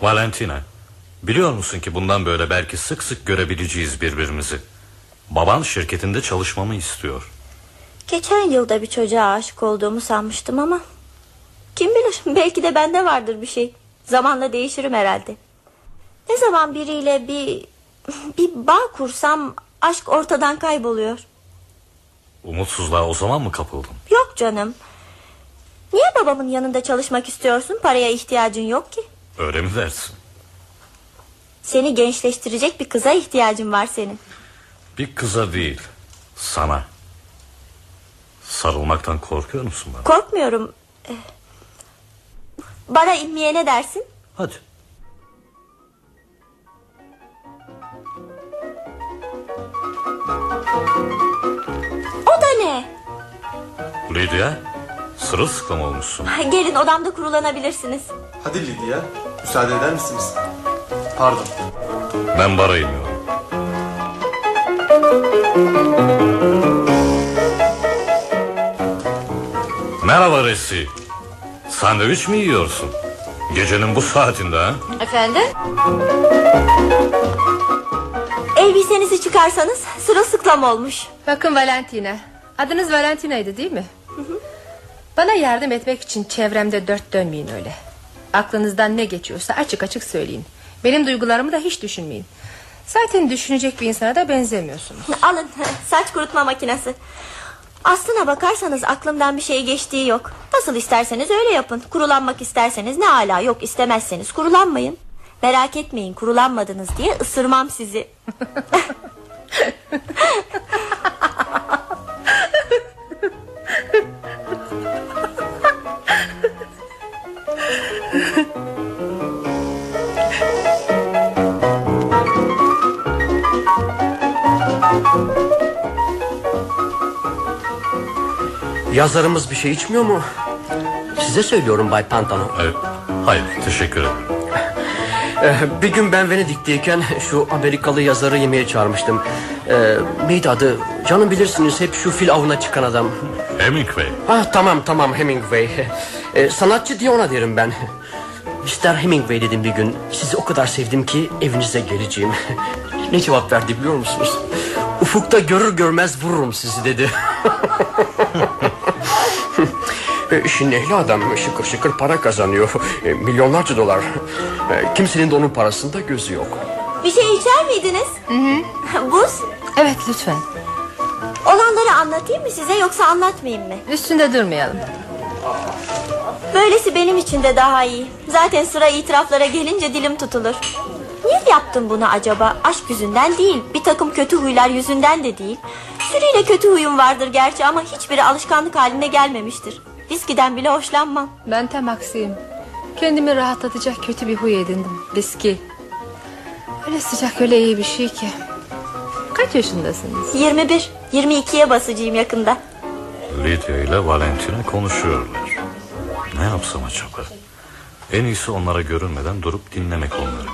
Valentina. Biliyor musun ki bundan böyle belki sık sık görebileceğiz birbirimizi. Baban şirketinde çalışmamı istiyor. Geçen yılda bir çocuğa aşık olduğumu sanmıştım ama... Kim bilir belki de bende vardır bir şey. Zamanla değişirim herhalde. Ne zaman biriyle bir... Bir bağ kursam aşk ortadan kayboluyor. Umutsuzluğa o zaman mı kapıldın? Yok canım. Niye babamın yanında çalışmak istiyorsun? Paraya ihtiyacın yok ki. Öyle mi dersin? Seni gençleştirecek bir kıza ihtiyacın var senin. Bir kıza değil, sana. Sarılmaktan korkuyor musun bana? Korkmuyorum. Eh, Bara inmeye ne dersin? Hadi. O da ne? Lydia, sırılsıklam olmuşsun. Gelin odamda kurulanabilirsiniz. Hadi Lydia, müsaade eder misiniz? Pardon. Ben bara iniyorum. Merhaba Resi. Sandviç mi yiyorsun? Gecenin bu saatinde ha? Efendim? Elbisenizi çıkarsanız sırılsıklam olmuş. Bakın Valentina. Adınız Valentina'ydı değil mi? Bana yardım etmek için çevremde dört dönmeyin öyle. Aklınızdan ne geçiyorsa açık açık söyleyin. Benim duygularımı da hiç düşünmeyin. Zaten düşünecek bir insana da benzemiyorsunuz. Alın saç kurutma makinesi. Aslına bakarsanız aklımdan bir şey geçtiği yok. Nasıl isterseniz öyle yapın. Kurulanmak isterseniz ne ala yok istemezseniz kurulanmayın. Merak etmeyin kurulanmadınız diye ısırmam sizi. Yazarımız bir şey içmiyor mu? Size söylüyorum Bay Pantano. Evet. Hayır, teşekkür ederim. Ee, bir gün ben Venedik'teyken şu Amerikalı yazarı yemeğe çağırmıştım. Ee, neydi adı? Canım bilirsiniz hep şu fil avına çıkan adam. Hemingway. Ah tamam tamam Hemingway. Ee, sanatçı diye ona derim ben. Mr. Hemingway dedim bir gün. Sizi o kadar sevdim ki evinize geleceğim. ne cevap verdi biliyor musunuz? Ufukta görür görmez vururum sizi dedi. E, İşin ehli adam şıkır şıkır para kazanıyor. E, Milyonlarca dolar. E, Kimsenin de onun parasında gözü yok. Bir şey içer miydiniz? Buz? Evet lütfen. Olanları anlatayım mı size yoksa anlatmayayım mı? Üstünde durmayalım. Böylesi benim için de daha iyi. Zaten sıra itiraflara gelince dilim tutulur. Niye yaptım bunu acaba? Aşk yüzünden değil, bir takım kötü huylar yüzünden de değil. Sürüyle kötü huyum vardır gerçi ama hiçbiri alışkanlık haline gelmemiştir. Viskiden bile hoşlanmam. Ben tam aksiyim. Kendimi rahatlatacak kötü bir huy edindim. Viski. Öyle sıcak öyle iyi bir şey ki. Kaç yaşındasınız? 21, 22'ye basacağım yakında. Lydia ile Valentina konuşuyorlar. Ne yapsam acaba? En iyisi onlara görünmeden durup dinlemek onları.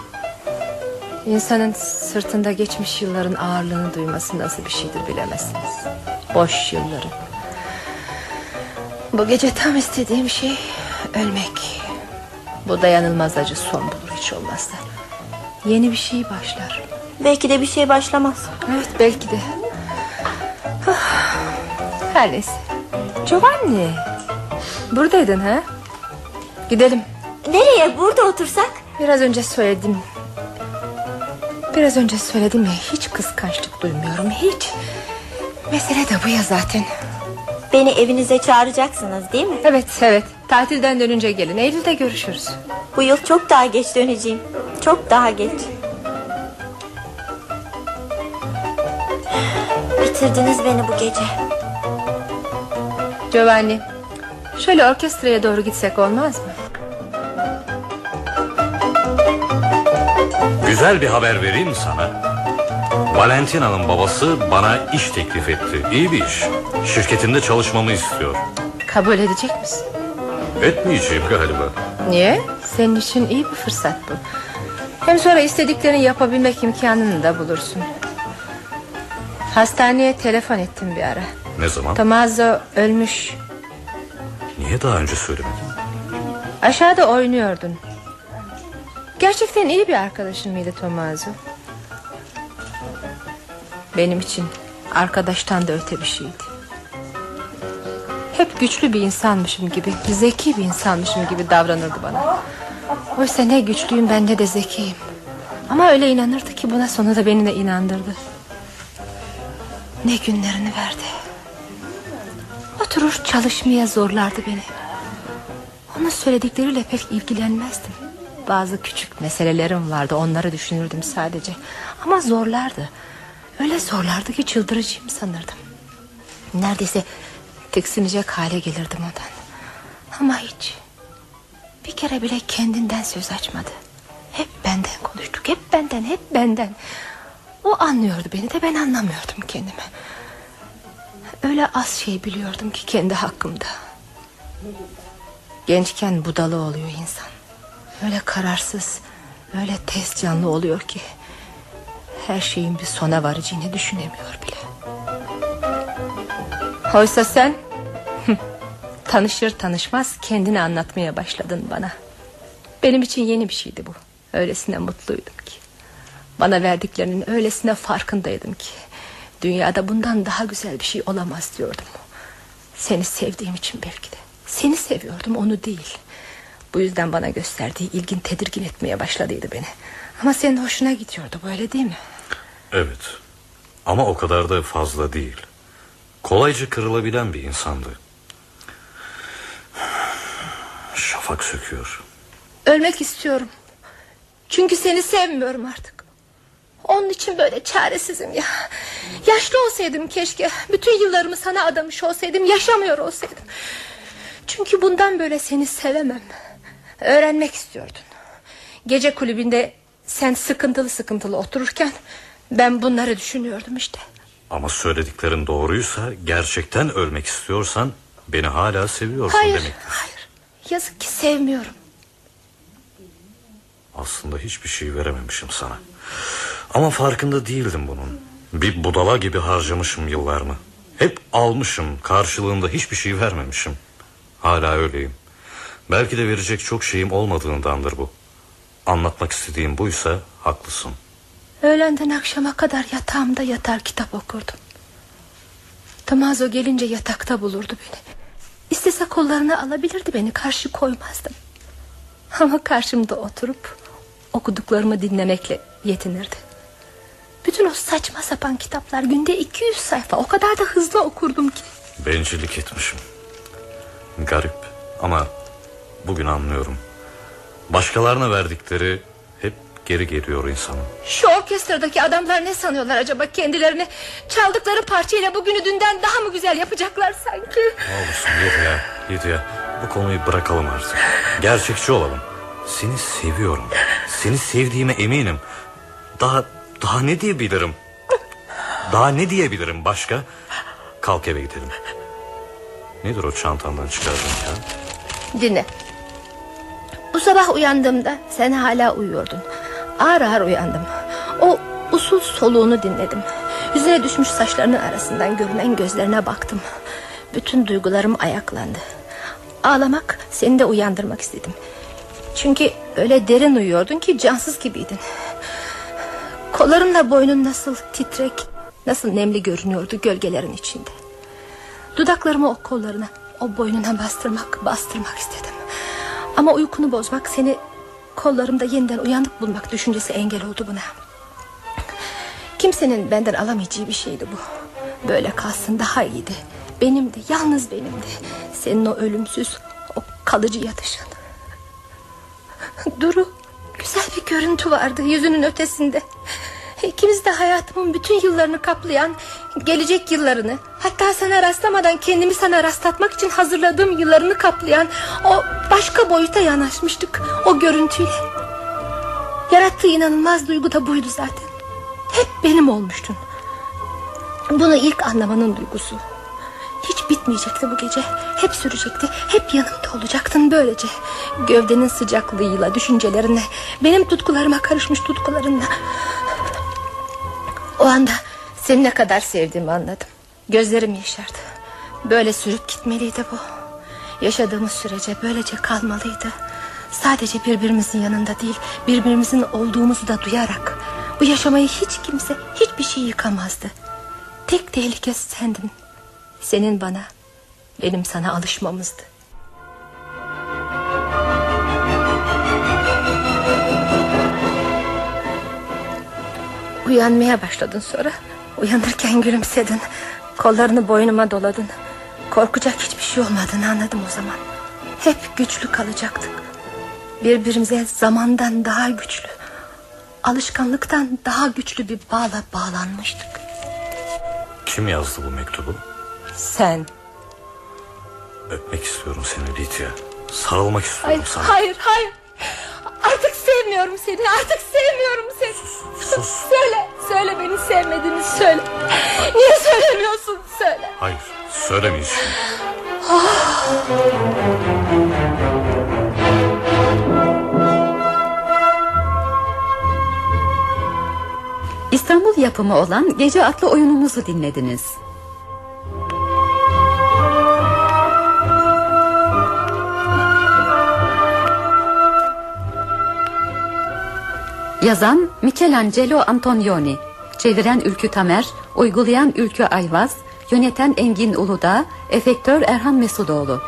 İnsanın sırtında geçmiş yılların ağırlığını duyması nasıl bir şeydir bilemezsiniz. Boş yılları. Bu gece tam istediğim şey ölmek. Bu dayanılmaz acı son bulur hiç olmazsa. Yeni bir şey başlar. Belki de bir şey başlamaz. Evet belki de. Ah, Her neyse. Giovanni. Buradaydın ha? Gidelim. Nereye? Burada otursak? Biraz önce söyledim. Biraz önce söyledim ya hiç kıskançlık duymuyorum hiç. Mesele de bu ya zaten. Beni evinize çağıracaksınız değil mi? Evet evet tatilden dönünce gelin Eylül'de görüşürüz. Bu yıl çok daha geç döneceğim. Çok daha geç. Bitirdiniz beni bu gece. Giovanni şöyle orkestraya doğru gitsek olmaz mı? Güzel bir haber vereyim sana. Valentina'nın babası bana iş teklif etti. İyi bir iş. Şirketinde çalışmamı istiyor. Kabul edecek misin? Etmeyeceğim galiba. Niye? Senin için iyi bir fırsat bu. Hem sonra istediklerini yapabilmek imkanını da bulursun. Hastaneye telefon ettim bir ara. Ne zaman? Tommaso ölmüş. Niye daha önce söylemedin? Aşağıda oynuyordun. Gerçekten iyi bir arkadaşın mıydı Tommaso? Benim için arkadaştan da öte bir şeydi. Hep güçlü bir insanmışım gibi, zeki bir insanmışım gibi davranırdı bana. Oysa ne güçlüyüm ben ne de zekiyim. Ama öyle inanırdı ki buna sonunda beni de inandırdı. Ne günlerini verdi. Oturur çalışmaya zorlardı beni. Onun söyledikleriyle pek ilgilenmezdim. Bazı küçük meselelerim vardı onları düşünürdüm sadece. Ama zorlardı. Öyle zorlardı ki çıldıracağım sanırdım. Neredeyse tiksinecek hale gelirdim ondan. Ama hiç. Bir kere bile kendinden söz açmadı. Hep benden konuştuk. Hep benden, hep benden. O anlıyordu beni de ben anlamıyordum kendimi. Öyle az şey biliyordum ki kendi hakkımda. Gençken budalı oluyor insan. Öyle kararsız, öyle tez canlı oluyor ki... ...her şeyin bir sona varacağını düşünemiyor bile. Oysa sen... ...tanışır tanışmaz kendini anlatmaya başladın bana. Benim için yeni bir şeydi bu. Öylesine mutluydum ki. Bana verdiklerinin öylesine farkındaydım ki. Dünyada bundan daha güzel bir şey olamaz diyordum. Seni sevdiğim için belki de. Seni seviyordum onu değil. Bu yüzden bana gösterdiği ilgin tedirgin etmeye başladıydı beni. Ama senin hoşuna gidiyordu böyle değil mi? Evet. Ama o kadar da fazla değil. Kolayca kırılabilen bir insandı. Şafak söküyor. Ölmek istiyorum. Çünkü seni sevmiyorum artık. Onun için böyle çaresizim ya. Yaşlı olsaydım keşke. Bütün yıllarımı sana adamış olsaydım. Yaşamıyor olsaydım. Çünkü bundan böyle seni sevemem. Öğrenmek istiyordun. Gece kulübünde sen sıkıntılı sıkıntılı otururken... ...ben bunları düşünüyordum işte. Ama söylediklerin doğruysa gerçekten ölmek istiyorsan beni hala seviyorsun Hayır, demek. hayır. Yazık ki sevmiyorum. Aslında hiçbir şey verememişim sana. Ama farkında değildim bunun. Bir budala gibi harcamışım yıllarımı. Hep almışım karşılığında hiçbir şey vermemişim. Hala öyleyim. Belki de verecek çok şeyim olmadığındandır bu. Anlatmak istediğim buysa haklısın. Öğlenden akşama kadar yatağımda yatar kitap okurdum. Tomazo gelince yatakta bulurdu beni. İstese kollarına alabilirdi beni karşı koymazdım. Ama karşımda oturup okuduklarımı dinlemekle yetinirdi. Bütün o saçma sapan kitaplar günde 200 sayfa o kadar da hızlı okurdum ki. Bencillik etmişim. Garip ama bugün anlıyorum. Başkalarına verdikleri geri geliyor insanın. Şu orkestradaki adamlar ne sanıyorlar acaba kendilerini? Çaldıkları parçayla bugünü dünden daha mı güzel yapacaklar sanki? Ne olursun Lydia, Lydia bu konuyu bırakalım artık. Gerçekçi olalım. Seni seviyorum. Seni sevdiğime eminim. Daha daha ne diyebilirim? Daha ne diyebilirim başka? Kalk eve gidelim. Nedir o çantandan çıkardığın kağıt? Dinle. Bu sabah uyandığımda sen hala uyuyordun. Ağır ağır uyandım. O usul soluğunu dinledim. Yüzüne düşmüş saçlarının arasından görünen gözlerine baktım. Bütün duygularım ayaklandı. Ağlamak seni de uyandırmak istedim. Çünkü öyle derin uyuyordun ki cansız gibiydin. Kollarınla boynun nasıl titrek, nasıl nemli görünüyordu gölgelerin içinde. Dudaklarımı o kollarına, o boynuna bastırmak, bastırmak istedim. Ama uykunu bozmak seni kollarımda yeniden uyanık bulmak düşüncesi engel oldu buna. Kimsenin benden alamayacağı bir şeydi bu. Böyle kalsın daha iyiydi. Benimdi, yalnız benimdi. Senin o ölümsüz, o kalıcı yatışın. Duru, güzel bir görüntü vardı yüzünün ötesinde. İkimiz de hayatımın bütün yıllarını kaplayan Gelecek yıllarını Hatta sana rastlamadan kendimi sana rastlatmak için hazırladığım yıllarını kaplayan O başka boyuta yanaşmıştık O görüntüyle Yarat Yarattığı inanılmaz duygu da buydu zaten. Hep benim olmuştun. Bunu ilk anlamanın duygusu. Hiç bitmeyecekti bu gece. Hep sürecekti. Hep yanımda olacaktın böylece. Gövdenin sıcaklığıyla, düşüncelerine, benim tutkularıma karışmış tutkularınla. O anda seni ne kadar sevdiğimi anladım. Gözlerim yaşardı. Böyle sürüp gitmeliydi bu. Yaşadığımız sürece böylece kalmalıydı. Sadece birbirimizin yanında değil, birbirimizin olduğumuzu da duyarak. Bu yaşamayı hiç kimse, hiçbir şey yıkamazdı. Tek tehlike sendin. Senin bana, benim sana alışmamızdı. Uyanmaya başladın sonra. Uyanırken gülümsedin. Kollarını boynuma doladın. Korkacak hiçbir şey olmadığını anladım o zaman. Hep güçlü kalacaktık. Birbirimize zamandan daha güçlü, alışkanlıktan daha güçlü bir bağla bağlanmıştık. Kim yazdı bu mektubu? Sen. Öpmek istiyorum seni Lidya. Sarılmak istiyorum Hayır, sana. hayır, hayır. Artık sevmiyorum seni, artık sevmiyorum seni. Sus. Söyle, söyle beni sevmediğini söyle. Niye söylemiyorsun söyle. Hayır söylemeyeceğim. İstanbul yapımı olan Gece adlı oyunumuzu dinlediniz. Yazan Michelangelo Antonioni. Çeviren Ülkü Tamer Uygulayan Ülkü Ayvaz Yöneten Engin Uludağ Efektör Erhan Mesudoğlu.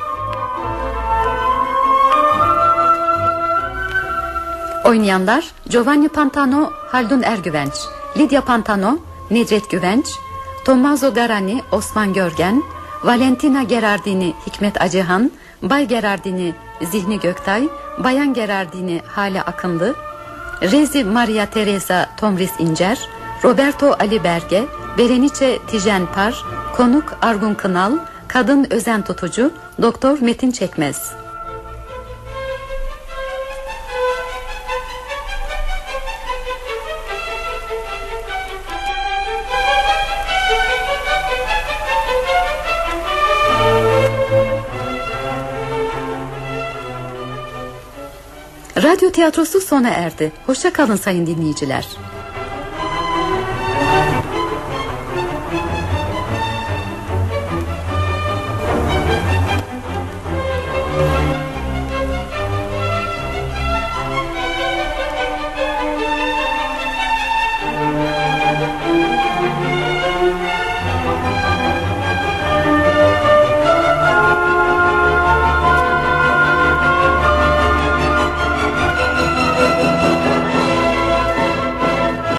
Oynayanlar Giovanni Pantano, Haldun Ergüvenç, Lidya Pantano, Nedret Güvenç, Tommaso Garani, Osman Görgen, Valentina Gerardini, Hikmet Acıhan, Bay Gerardini, Zihni Göktay, Bayan Gerardini, Hale Akınlı, Rezi Maria Teresa Tomris İncer, Roberto Ali Berge, Berenice Tijen Par, Konuk Argun Kınal, Kadın Özen Tutucu, Doktor Metin Çekmez. Tiyatrosu sona erdi. Hoşça kalın sayın dinleyiciler.